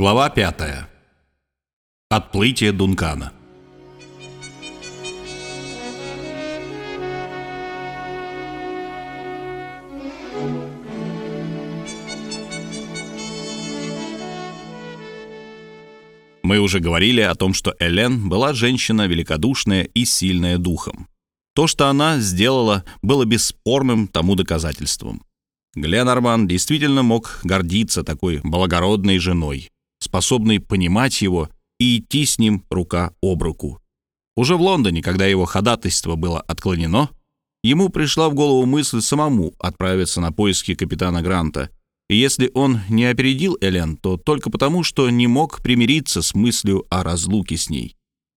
Глава 5. Отплытие Дункана. Мы уже говорили о том, что Элен была женщина великодушная и сильная духом. То, что она сделала, было бесспорным тому доказательством. Гленарман действительно мог гордиться такой благородной женой, способный понимать его и идти с ним рука об руку. Уже в Лондоне, когда его ходатайство было отклонено, ему пришла в голову мысль самому отправиться на поиски капитана Гранта. И если он не опередил Элен, то только потому, что не мог примириться с мыслью о разлуке с ней.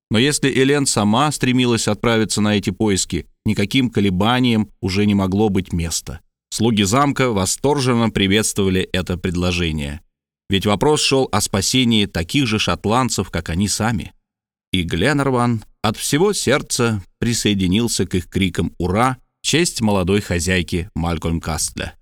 Но если Элен сама стремилась отправиться на эти поиски, никаким колебаниям уже не могло быть места. Слуги замка восторженно приветствовали это предложение ведь вопрос шел о спасении таких же шотландцев, как они сами. И Гленнерван от всего сердца присоединился к их крикам «Ура!» в честь молодой хозяйки Малькольм Кастля.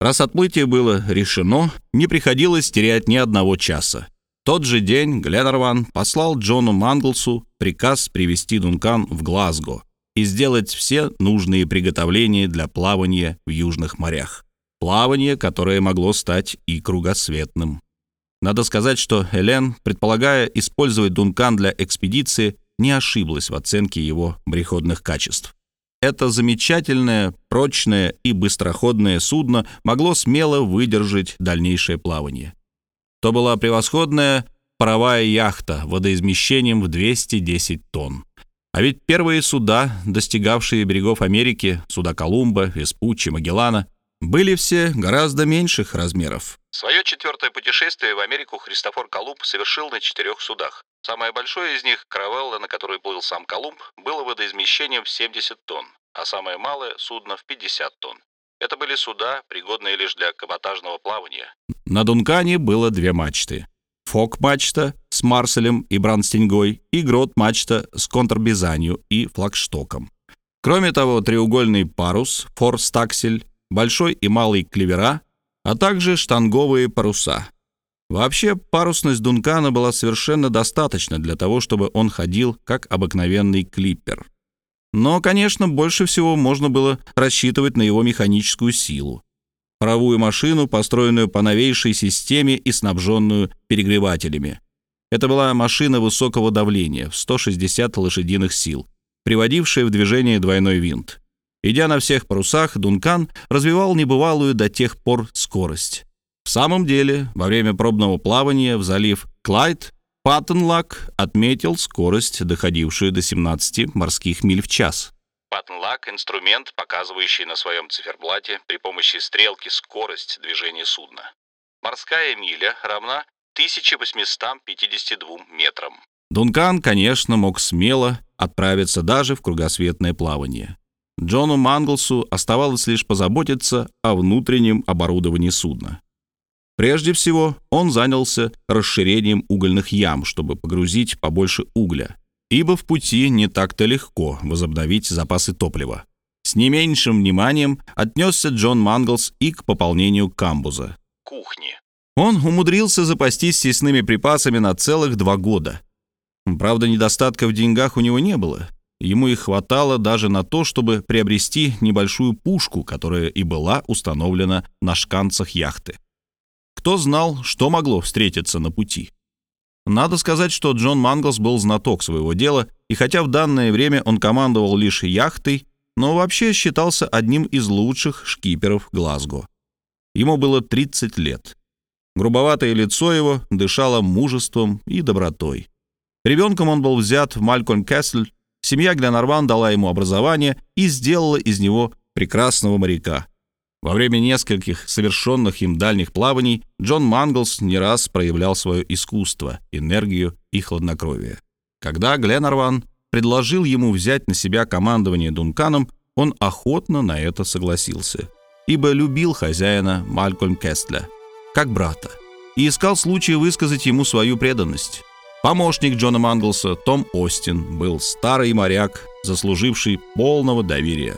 Раз отплытие было решено, не приходилось терять ни одного часа. тот же день Гленнерван послал Джону Манглсу приказ привести Дункан в Глазго и сделать все нужные приготовления для плавания в южных морях плавание, которое могло стать и кругосветным. Надо сказать, что Элен, предполагая использовать Дункан для экспедиции, не ошиблась в оценке его мореходных качеств. Это замечательное, прочное и быстроходное судно могло смело выдержать дальнейшее плавание. То была превосходная паровая яхта водоизмещением в 210 тонн. А ведь первые суда, достигавшие берегов Америки, суда Колумба, Веспуччи, Магеллана, были все гораздо меньших размеров. Свое четвертое путешествие в Америку Христофор Колумб совершил на четырех судах. Самое большое из них, каравелла, на которой плыл сам Колумб, было водоизмещением в 70 тонн, а самое малое — судно в 50 тонн. Это были суда, пригодные лишь для каботажного плавания. На Дункане было две мачты. Фок-мачта с Марселем и Бранстингой и Грот-мачта с контрбизанью и флагштоком. Кроме того, треугольный парус, форстаксель большой и малый клевера, а также штанговые паруса. Вообще, парусность Дункана была совершенно достаточна для того, чтобы он ходил как обыкновенный клиппер. Но, конечно, больше всего можно было рассчитывать на его механическую силу. Паровую машину, построенную по новейшей системе и снабженную перегревателями. Это была машина высокого давления в 160 лошадиных сил, приводившая в движение двойной винт. Идя на всех парусах, Дункан развивал небывалую до тех пор скорость. В самом деле, во время пробного плавания в залив Клайд Паттенлак отметил скорость, доходившую до 17 морских миль в час. Паттенлак — инструмент, показывающий на своем циферблате при помощи стрелки скорость движения судна. Морская миля равна 1852 метрам. Дункан, конечно, мог смело отправиться даже в кругосветное плавание. Джону Манглсу оставалось лишь позаботиться о внутреннем оборудовании судна. Прежде всего, он занялся расширением угольных ям, чтобы погрузить побольше угля, ибо в пути не так-то легко возобновить запасы топлива. С не меньшим вниманием отнесся Джон Манглс и к пополнению камбуза. Кухни. Он умудрился запастись съестными припасами на целых два года. Правда, недостатка в деньгах у него не было — Ему и хватало даже на то, чтобы приобрести небольшую пушку, которая и была установлена на шканцах яхты. Кто знал, что могло встретиться на пути? Надо сказать, что Джон Манглс был знаток своего дела, и хотя в данное время он командовал лишь яхтой, но вообще считался одним из лучших шкиперов Глазго. Ему было 30 лет. Грубоватое лицо его дышало мужеством и добротой. Ребенком он был взят в Малькольм Кэссель Семья Гленарван дала ему образование и сделала из него прекрасного моряка. Во время нескольких совершенных им дальних плаваний Джон Манглс не раз проявлял свое искусство, энергию и хладнокровие. Когда Гленарван предложил ему взять на себя командование Дунканом, он охотно на это согласился, ибо любил хозяина Малькольм Кестля, как брата, и искал случая высказать ему свою преданность. Помощник Джона Манглса, Том Остин, был старый моряк, заслуживший полного доверия.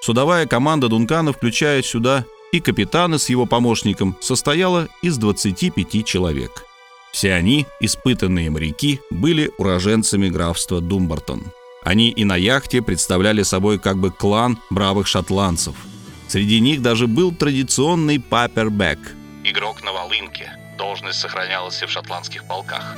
Судовая команда Дункана, включая сюда и капитана с его помощником, состояла из 25 человек. Все они, испытанные моряки, были уроженцами графства Думбартон. Они и на яхте представляли собой как бы клан бравых шотландцев. Среди них даже был традиционный папербэк. Игрок на волынке. Должность сохранялась и в шотландских полках.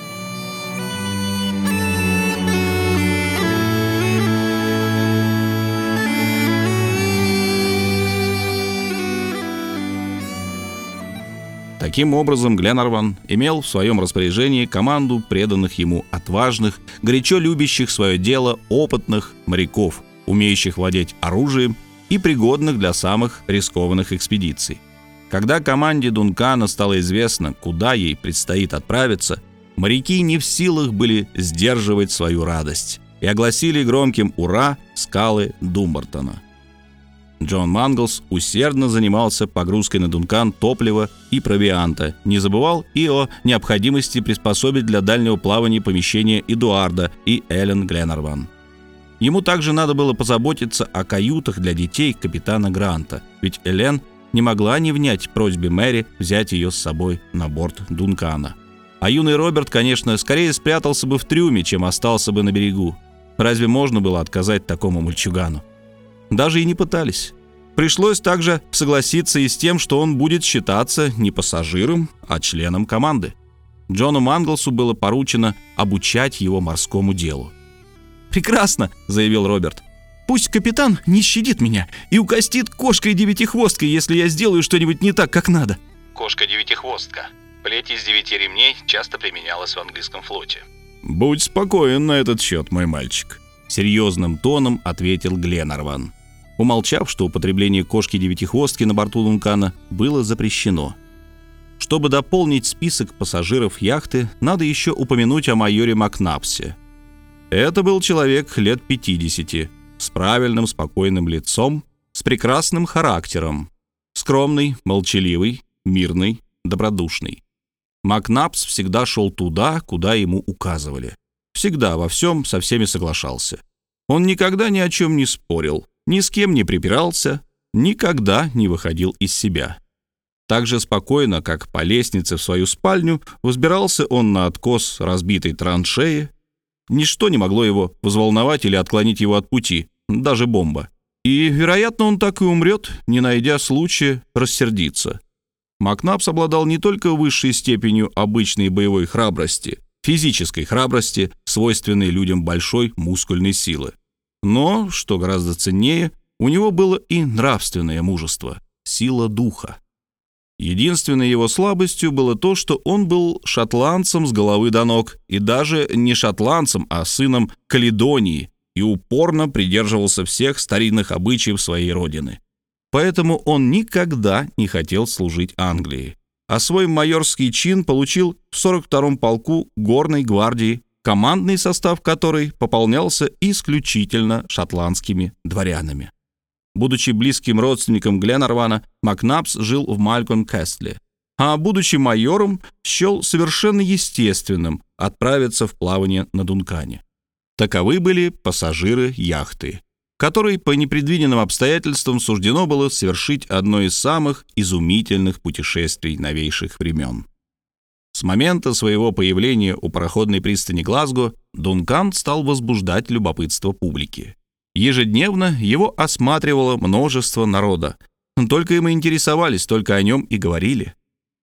Таким образом, Гленарван имел в своем распоряжении команду преданных ему отважных, горячо любящих свое дело опытных моряков, умеющих владеть оружием и пригодных для самых рискованных экспедиций. Когда команде Дункана стало известно, куда ей предстоит отправиться, моряки не в силах были сдерживать свою радость и огласили громким «Ура!» скалы Думбартона – Джон Манглс усердно занимался погрузкой на Дункан топлива и провианта, не забывал и о необходимости приспособить для дальнего плавания помещения Эдуарда и Эллен Гленнерван. Ему также надо было позаботиться о каютах для детей капитана Гранта, ведь Элен не могла не внять просьбе Мэри взять ее с собой на борт Дункана. А юный Роберт, конечно, скорее спрятался бы в трюме, чем остался бы на берегу. Разве можно было отказать такому мальчугану? Даже и не пытались. Пришлось также согласиться и с тем, что он будет считаться не пассажиром, а членом команды. Джону Манглсу было поручено обучать его морскому делу. «Прекрасно!» — заявил Роберт. «Пусть капитан не щадит меня и укостит кошкой-девятихвосткой, если я сделаю что-нибудь не так, как надо». Кошка-девятихвостка. Плеть из девяти ремней часто применялась в английском флоте. «Будь спокоен на этот счет, мой мальчик», — серьезным тоном ответил Гленарван умолчав, что употребление кошки-девятихвостки на борту Дункана было запрещено. Чтобы дополнить список пассажиров яхты, надо еще упомянуть о майоре Макнапсе. Это был человек лет 50, с правильным, спокойным лицом, с прекрасным характером, скромный, молчаливый, мирный, добродушный. Макнапс всегда шел туда, куда ему указывали. Всегда во всем со всеми соглашался. Он никогда ни о чем не спорил, ни с кем не припирался, никогда не выходил из себя. Так же спокойно, как по лестнице в свою спальню, взбирался он на откос разбитой траншеи. Ничто не могло его взволновать или отклонить его от пути, даже бомба. И, вероятно, он так и умрет, не найдя случая рассердиться. Макнапс обладал не только высшей степенью обычной боевой храбрости, физической храбрости, свойственной людям большой мускульной силы. Но, что гораздо ценнее, у него было и нравственное мужество, сила духа. Единственной его слабостью было то, что он был шотландцем с головы до ног, и даже не шотландцем, а сыном Каледонии, и упорно придерживался всех старинных обычаев своей родины. Поэтому он никогда не хотел служить Англии, а свой майорский чин получил в 42-м полку горной гвардии командный состав которой пополнялся исключительно шотландскими дворянами. Будучи близким родственником Гленарвана, Макнапс жил в Малькон-Кестле, а будучи майором, счел совершенно естественным отправиться в плавание на Дункане. Таковы были пассажиры яхты, которой по непредвиденным обстоятельствам суждено было совершить одно из самых изумительных путешествий новейших времен. С момента своего появления у пароходной пристани Глазго Дункан стал возбуждать любопытство публики. Ежедневно его осматривало множество народа. Только им и интересовались, только о нем и говорили.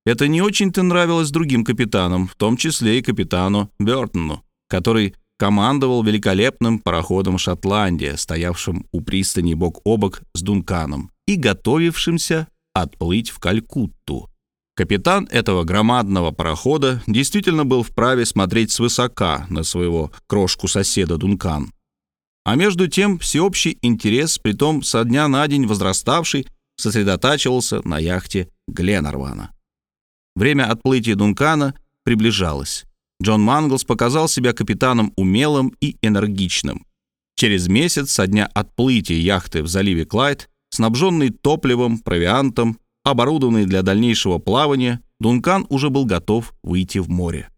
Это не очень-то нравилось другим капитанам, в том числе и капитану Бёртону, который командовал великолепным пароходом «Шотландия», стоявшим у пристани бок о бок с Дунканом и готовившимся отплыть в Калькутту. Капитан этого громадного парохода действительно был вправе смотреть свысока на своего крошку-соседа Дункан. А между тем всеобщий интерес, притом со дня на день возраставший, сосредотачивался на яхте Гленарвана. Время отплытия Дункана приближалось. Джон Манглс показал себя капитаном умелым и энергичным. Через месяц со дня отплытия яхты в заливе Клайд, снабженный топливом, провиантом Оборудованный для дальнейшего плавания, Дункан уже был готов выйти в море.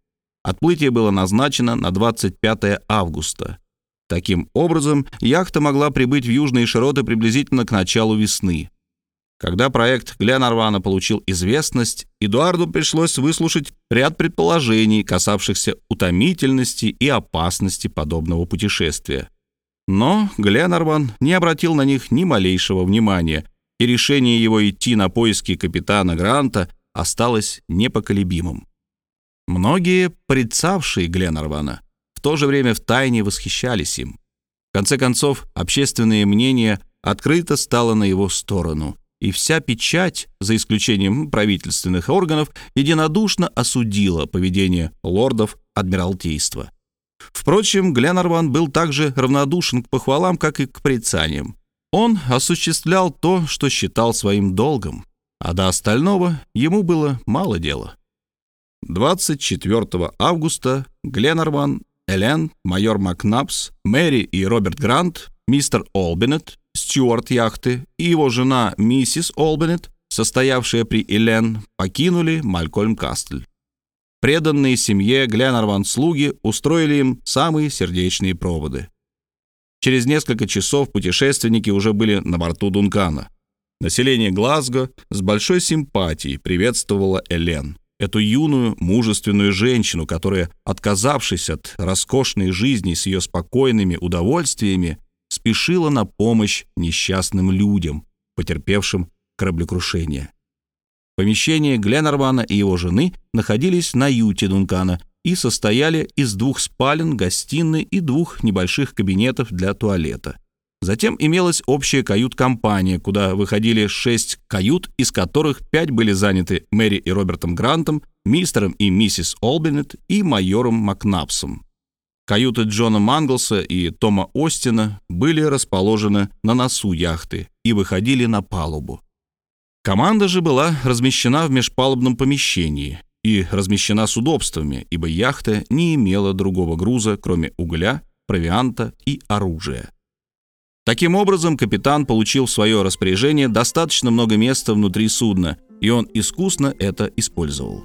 Отплытие было назначено на 25 августа. Таким образом, яхта могла прибыть в южные широты приблизительно к началу весны. Когда проект Гленарвана получил известность, Эдуарду пришлось выслушать ряд предположений, касавшихся утомительности и опасности подобного путешествия. Но Гленарван не обратил на них ни малейшего внимания, и решение его идти на поиски капитана Гранта осталось непоколебимым. Многие, предцавшие Гленарвана, в то же время втайне восхищались им. В конце концов, общественное мнение открыто стало на его сторону, и вся печать, за исключением правительственных органов, единодушно осудила поведение лордов Адмиралтейства. Впрочем, Гленарван был также равнодушен к похвалам, как и к порицаниям. Он осуществлял то, что считал своим долгом, а до остального ему было мало дела. 24 августа Гленарван, Элен, майор Макнапс, Мэри и Роберт Грант, мистер Олбинет, стюарт яхты и его жена миссис Олбинет, состоявшая при Элен, покинули Малькольм-Кастль. Преданные семье Гленарван слуги устроили им самые сердечные проводы. Через несколько часов путешественники уже были на борту Дункана. Население Глазго с большой симпатией приветствовало Элен эту юную, мужественную женщину, которая, отказавшись от роскошной жизни с ее спокойными удовольствиями, спешила на помощь несчастным людям, потерпевшим кораблекрушение. Помещения Гленнервана и его жены находились на юте Дункана и состояли из двух спален, гостиной и двух небольших кабинетов для туалета. Затем имелась общая кают-компания, куда выходили шесть кают, из которых пять были заняты Мэри и Робертом Грантом, мистером и миссис Олбинет и майором Макнапсом. Каюты Джона Манглса и Тома Остина были расположены на носу яхты и выходили на палубу. Команда же была размещена в межпалубном помещении и размещена с удобствами, ибо яхта не имела другого груза, кроме угля, провианта и оружия. Таким образом, капитан получил в свое распоряжение достаточно много места внутри судна, и он искусно это использовал.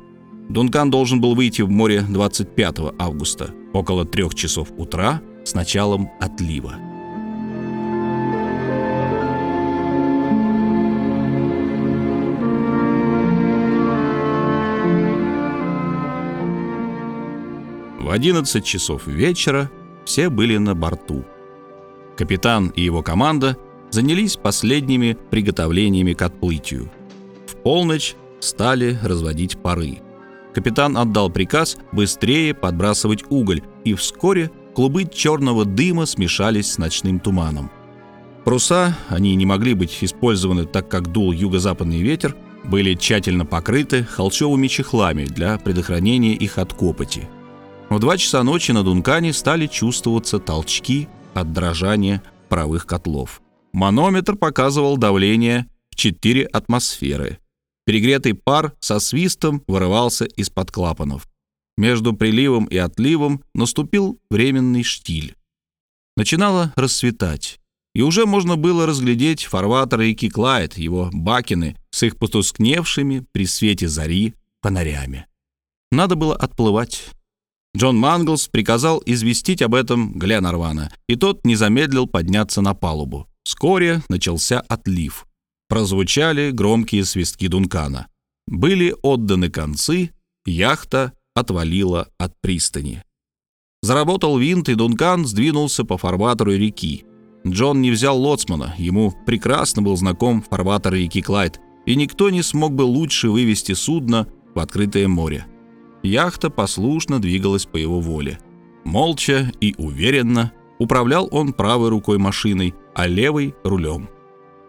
Дункан должен был выйти в море 25 августа, около трех часов утра, с началом отлива. 11 часов вечера все были на борту – Капитан и его команда занялись последними приготовлениями к отплытию. В полночь стали разводить пары. Капитан отдал приказ быстрее подбрасывать уголь, и вскоре клубы черного дыма смешались с ночным туманом. Паруса, они не могли быть использованы, так как дул юго-западный ветер, были тщательно покрыты холщовыми чехлами для предохранения их от копоти. В два часа ночи на Дункане стали чувствоваться толчки от дрожания паровых котлов. Манометр показывал давление в 4 атмосферы. Перегретый пар со свистом вырывался из-под клапанов. Между приливом и отливом наступил временный штиль. Начинало расцветать, и уже можно было разглядеть фарватер реки Клайд, его бакины с их потускневшими при свете зари фонарями. Надо было отплывать. Джон Манглс приказал известить об этом Гленарвана, и тот не замедлил подняться на палубу. Вскоре начался отлив. Прозвучали громкие свистки Дункана. Были отданы концы, яхта отвалила от пристани. Заработал винт, и Дункан сдвинулся по фарватеру реки. Джон не взял лоцмана, ему прекрасно был знаком фарватер реки Клайд, и никто не смог бы лучше вывести судно в открытое море. Яхта послушно двигалась по его воле. Молча и уверенно управлял он правой рукой машиной, а левой — рулем.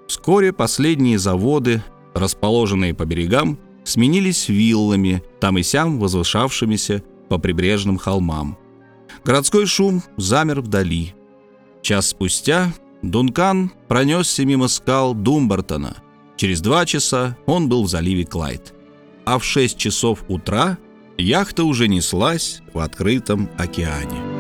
Вскоре последние заводы, расположенные по берегам, сменились виллами, там и сям возвышавшимися по прибрежным холмам. Городской шум замер вдали. Час спустя Дункан пронесся мимо скал Думбартона. Через два часа он был в заливе Клайд. А в шесть часов утра Яхта уже неслась в открытом океане.